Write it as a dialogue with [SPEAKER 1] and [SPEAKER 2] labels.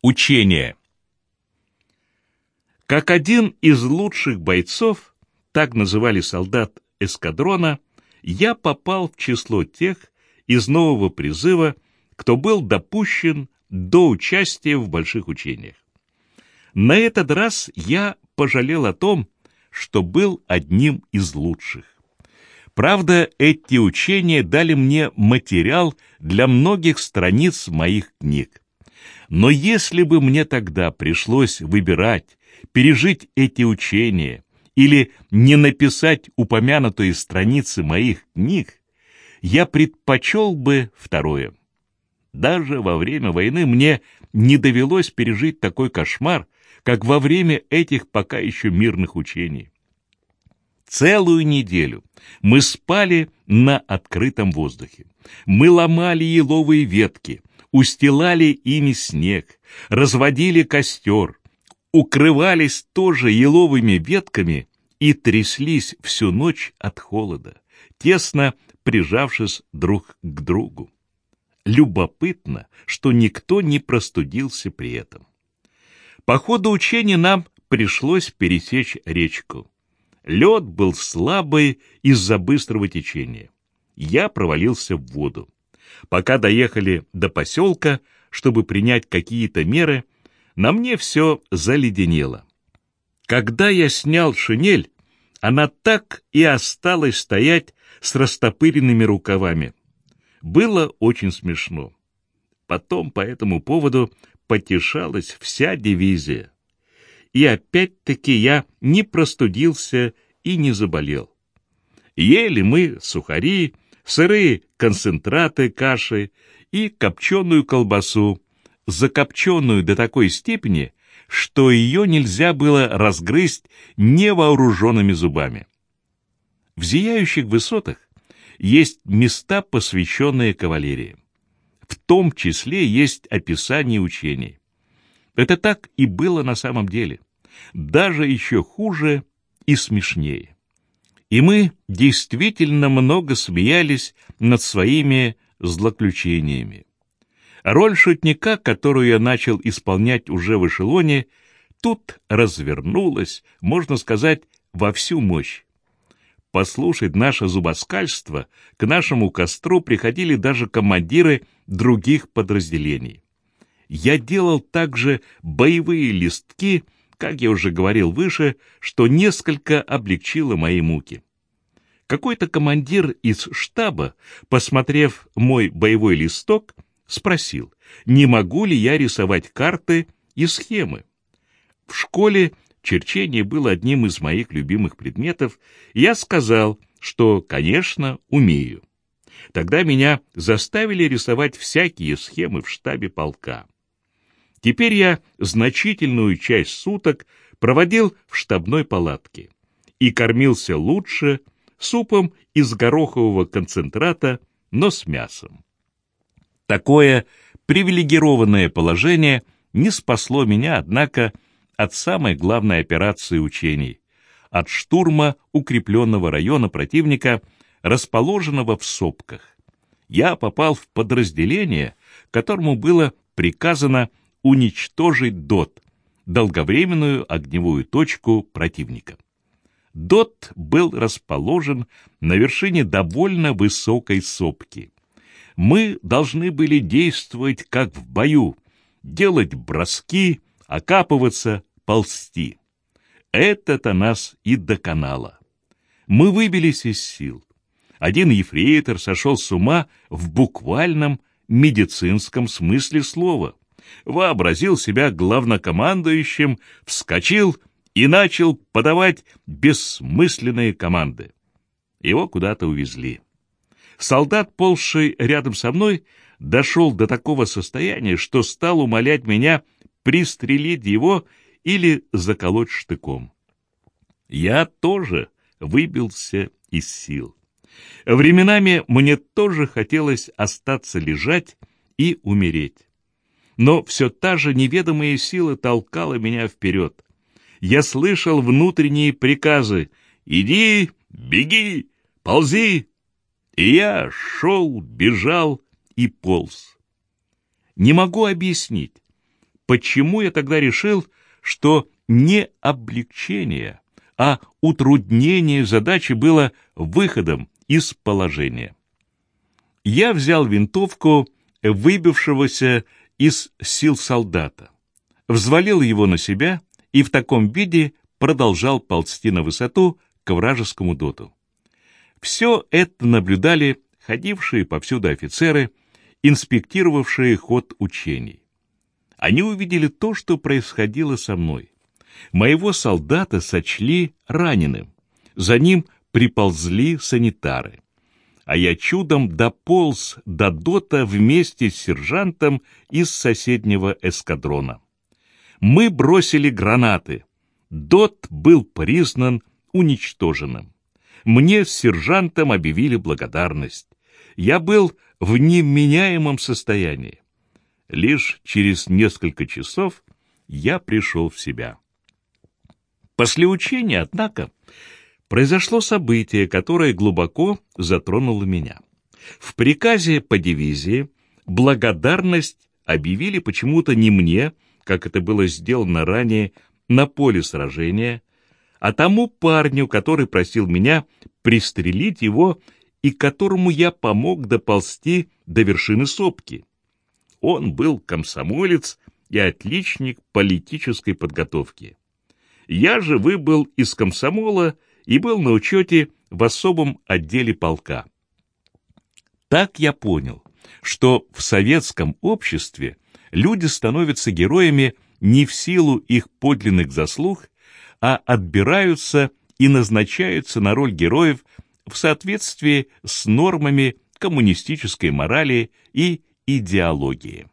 [SPEAKER 1] Учение. Как один из лучших бойцов, так называли солдат эскадрона, я попал в число тех из нового призыва, кто был допущен до участия в больших учениях. На этот раз я пожалел о том, что был одним из лучших. Правда, эти учения дали мне материал для многих страниц моих книг. Но если бы мне тогда пришлось выбирать, пережить эти учения или не написать упомянутые страницы моих книг, я предпочел бы второе. Даже во время войны мне не довелось пережить такой кошмар, как во время этих пока еще мирных учений. Целую неделю мы спали на открытом воздухе. Мы ломали еловые ветки, устилали ими снег, разводили костер, укрывались тоже еловыми ветками и тряслись всю ночь от холода, тесно прижавшись друг к другу. Любопытно, что никто не простудился при этом. По ходу учения нам пришлось пересечь речку. Лед был слабый из-за быстрого течения. Я провалился в воду. Пока доехали до поселка, чтобы принять какие-то меры, на мне все заледенело. Когда я снял шинель, она так и осталась стоять с растопыренными рукавами. Было очень смешно. Потом по этому поводу потешалась вся дивизия. И опять-таки я не простудился и не заболел. Ели мы сухари, сырые концентраты каши и копченую колбасу, закопченную до такой степени, что ее нельзя было разгрызть невооруженными зубами. В зияющих высотах есть места, посвященные кавалерии. В том числе есть описание учений. Это так и было на самом деле. Даже еще хуже и смешнее. И мы действительно много смеялись над своими злоключениями. Роль шутника, которую я начал исполнять уже в эшелоне, тут развернулась, можно сказать, во всю мощь. Послушать наше зубоскальство к нашему костру приходили даже командиры других подразделений. Я делал также боевые листки, как я уже говорил выше, что несколько облегчило мои муки. Какой-то командир из штаба, посмотрев мой боевой листок, спросил, не могу ли я рисовать карты и схемы. В школе черчение было одним из моих любимых предметов, и я сказал, что, конечно, умею. Тогда меня заставили рисовать всякие схемы в штабе полка. Теперь я значительную часть суток проводил в штабной палатке и кормился лучше супом из горохового концентрата, но с мясом. Такое привилегированное положение не спасло меня, однако, от самой главной операции учений, от штурма укрепленного района противника, расположенного в сопках. Я попал в подразделение, которому было приказано уничтожить ДОТ, долговременную огневую точку противника. ДОТ был расположен на вершине довольно высокой сопки. Мы должны были действовать как в бою, делать броски, окапываться, ползти. Это-то нас и доконало. Мы выбились из сил. Один ефрейтор сошел с ума в буквальном медицинском смысле слова. Вообразил себя главнокомандующим, вскочил и начал подавать бессмысленные команды. Его куда-то увезли. Солдат, ползший рядом со мной, дошел до такого состояния, что стал умолять меня пристрелить его или заколоть штыком. Я тоже выбился из сил. Временами мне тоже хотелось остаться лежать и умереть. Но все та же неведомая сила толкала меня вперед я слышал внутренние приказы «Иди, беги, ползи!» И я шел, бежал и полз. Не могу объяснить, почему я тогда решил, что не облегчение, а утруднение задачи было выходом из положения. Я взял винтовку выбившегося из сил солдата, взвалил его на себя и в таком виде продолжал ползти на высоту к вражескому доту. Все это наблюдали ходившие повсюду офицеры, инспектировавшие ход учений. Они увидели то, что происходило со мной. Моего солдата сочли раненым. За ним приползли санитары. А я чудом дополз до дота вместе с сержантом из соседнего эскадрона. Мы бросили гранаты. Дот был признан уничтоженным. Мне с сержантом объявили благодарность. Я был в неменяемом состоянии. Лишь через несколько часов я пришел в себя. После учения, однако, произошло событие, которое глубоко затронуло меня. В приказе по дивизии благодарность объявили почему-то не мне, как это было сделано ранее на поле сражения, а тому парню, который просил меня пристрелить его и которому я помог доползти до вершины сопки. Он был комсомолец и отличник политической подготовки. Я же выбыл из комсомола и был на учете в особом отделе полка. Так я понял, что в советском обществе люди становятся героями не в силу их подлинных заслуг, а отбираются и назначаются на роль героев в соответствии с нормами коммунистической морали и идеологии.